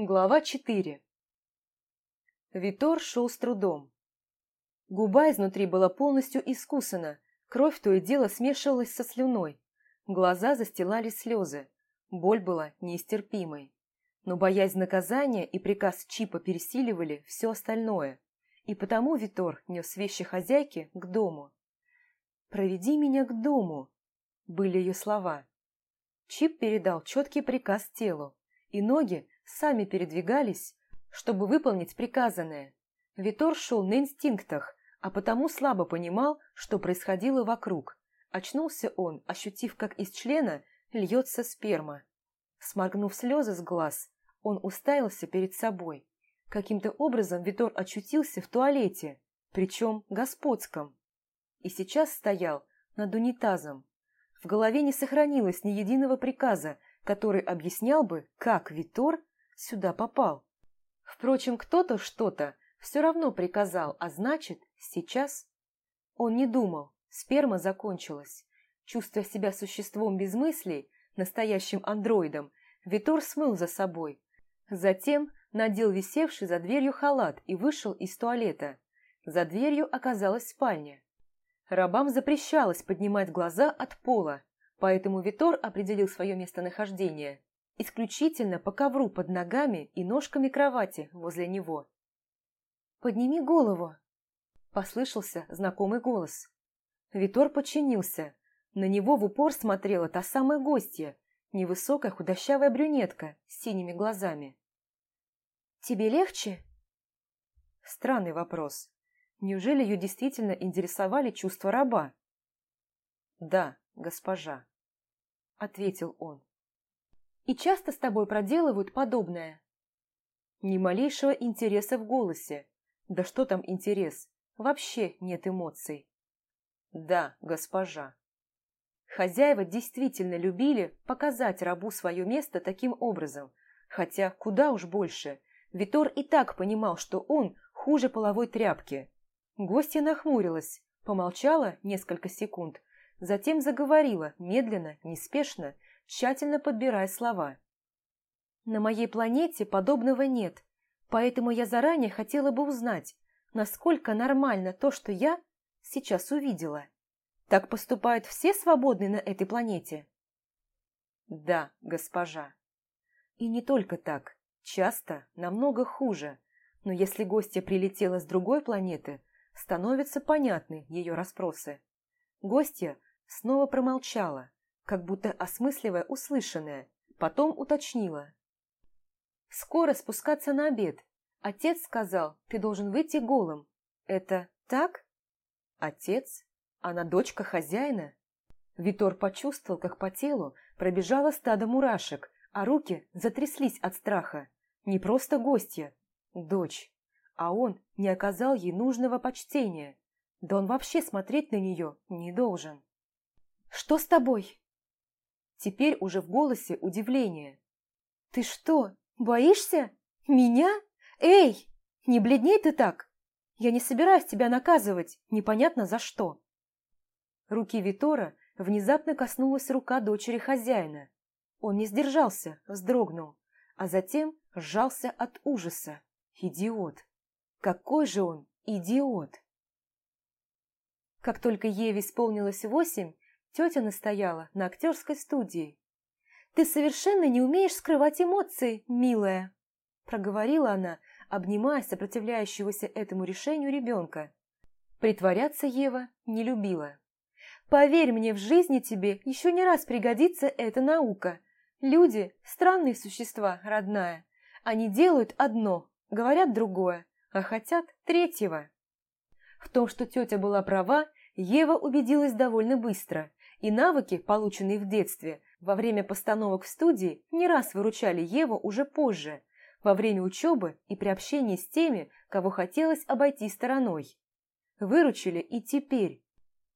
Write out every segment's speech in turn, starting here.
Глава 4 Витор шел с трудом. Губа изнутри была полностью искусана, кровь то и дело смешивалась со слюной, глаза застилали слезы, боль была нестерпимой. Но боязнь наказания и приказ Чипа пересиливали все остальное, и потому Витор нес вещи хозяйки к дому. «Проведи меня к дому», — были ее слова. Чип передал четкий приказ телу, и ноги сами передвигались, чтобы выполнить приказанное. Витор шел на инстинктах, а потому слабо понимал, что происходило вокруг. Очнулся он, ощутив, как из члена льется сперма. Сморгнув слезы с глаз, он уставился перед собой. Каким-то образом Витор очутился в туалете, причем господском. И сейчас стоял над унитазом. В голове не сохранилось ни единого приказа, который объяснял бы, как Витор сюда попал. Впрочем, кто-то что-то все равно приказал, а значит, сейчас... Он не думал, сперма закончилась. Чувствуя себя существом без мыслей, настоящим андроидом, Витор смыл за собой. Затем надел висевший за дверью халат и вышел из туалета. За дверью оказалась спальня. Рабам запрещалось поднимать глаза от пола, поэтому Витор определил свое местонахождение исключительно по ковру под ногами и ножками кровати возле него. «Подними голову!» – послышался знакомый голос. Витор подчинился. На него в упор смотрела та самая гостья, невысокая худощавая брюнетка с синими глазами. «Тебе легче?» Странный вопрос. Неужели ее действительно интересовали чувства раба? «Да, госпожа», — ответил он и часто с тобой проделывают подобное. Ни малейшего интереса в голосе. Да что там интерес? Вообще нет эмоций. Да, госпожа. Хозяева действительно любили показать рабу свое место таким образом, хотя куда уж больше. Витор и так понимал, что он хуже половой тряпки. Гостья нахмурилась, помолчала несколько секунд, затем заговорила медленно, неспешно, тщательно подбирая слова. «На моей планете подобного нет, поэтому я заранее хотела бы узнать, насколько нормально то, что я сейчас увидела. Так поступают все свободные на этой планете?» «Да, госпожа». «И не только так, часто намного хуже, но если гостья прилетела с другой планеты, становятся понятны ее расспросы. Гостья снова промолчала, как будто осмысливая услышанное, потом уточнила. «Скоро спускаться на обед. Отец сказал, ты должен выйти голым. Это так?» «Отец? Она дочка хозяина?» Витор почувствовал, как по телу пробежало стадо мурашек, а руки затряслись от страха. Не просто гостья, дочь. А он не оказал ей нужного почтения. Да он вообще смотреть на нее не должен. «Что с тобой?» Теперь уже в голосе удивление. «Ты что, боишься? Меня? Эй, не бледней ты так! Я не собираюсь тебя наказывать, непонятно за что!» Руки Витора внезапно коснулась рука дочери хозяина. Он не сдержался, вздрогнул, а затем сжался от ужаса. Идиот! Какой же он идиот! Как только Еве исполнилось восемь, Тетя настояла на актерской студии. «Ты совершенно не умеешь скрывать эмоции, милая!» Проговорила она, обнимая сопротивляющегося этому решению ребенка. Притворяться Ева не любила. «Поверь мне, в жизни тебе еще не раз пригодится эта наука. Люди – странные существа, родная. Они делают одно, говорят другое, а хотят третьего». В том, что тетя была права, Ева убедилась довольно быстро. И навыки, полученные в детстве, во время постановок в студии, не раз выручали Еву уже позже, во время учебы и при общении с теми, кого хотелось обойти стороной. Выручили и теперь.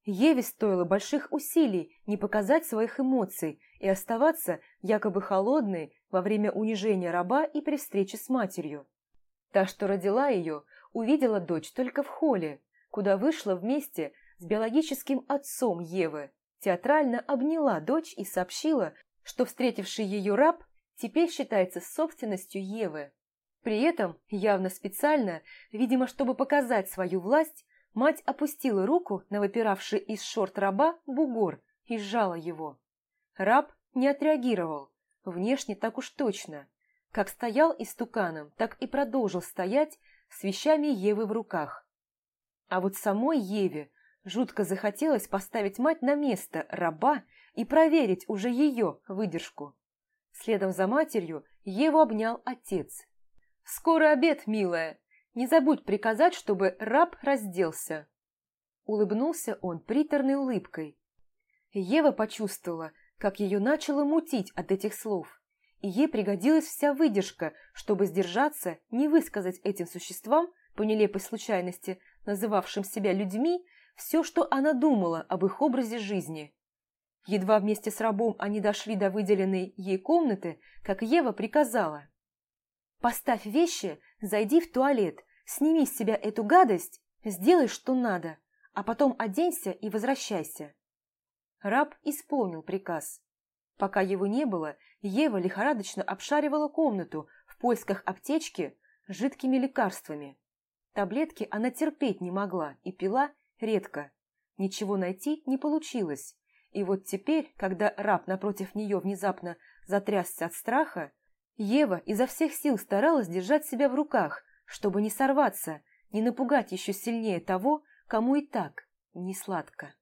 Еве стоило больших усилий не показать своих эмоций и оставаться якобы холодной во время унижения раба и при встрече с матерью. Та, что родила ее, увидела дочь только в холле, куда вышла вместе с биологическим отцом Евы, театрально обняла дочь и сообщила, что встретивший ее раб теперь считается собственностью Евы. При этом, явно специально, видимо, чтобы показать свою власть, мать опустила руку на выпиравший из шорт раба бугор и сжала его. Раб не отреагировал, внешне так уж точно. Как стоял истуканом, так и продолжил стоять с вещами Евы в руках. А вот самой Еве жутко захотелось поставить мать на место раба и проверить уже ее выдержку. Следом за матерью Еву обнял отец. «Скоро обед, милая. Не забудь приказать, чтобы раб разделся». Улыбнулся он приторной улыбкой. Ева почувствовала, как ее начало мутить от этих слов, и ей пригодилась вся выдержка, чтобы сдержаться, не высказать этим существам, по нелепой случайности, называвшим себя людьми, все, что она думала об их образе жизни. Едва вместе с рабом они дошли до выделенной ей комнаты, как Ева приказала. «Поставь вещи, зайди в туалет, сними с себя эту гадость, сделай, что надо, а потом оденься и возвращайся». Раб исполнил приказ. Пока его не было, Ева лихорадочно обшаривала комнату в поисках аптечки с жидкими лекарствами. Таблетки она терпеть не могла и пила редко. Ничего найти не получилось. И вот теперь, когда раб напротив нее внезапно затрясся от страха, Ева изо всех сил старалась держать себя в руках, чтобы не сорваться, не напугать еще сильнее того, кому и так не сладко.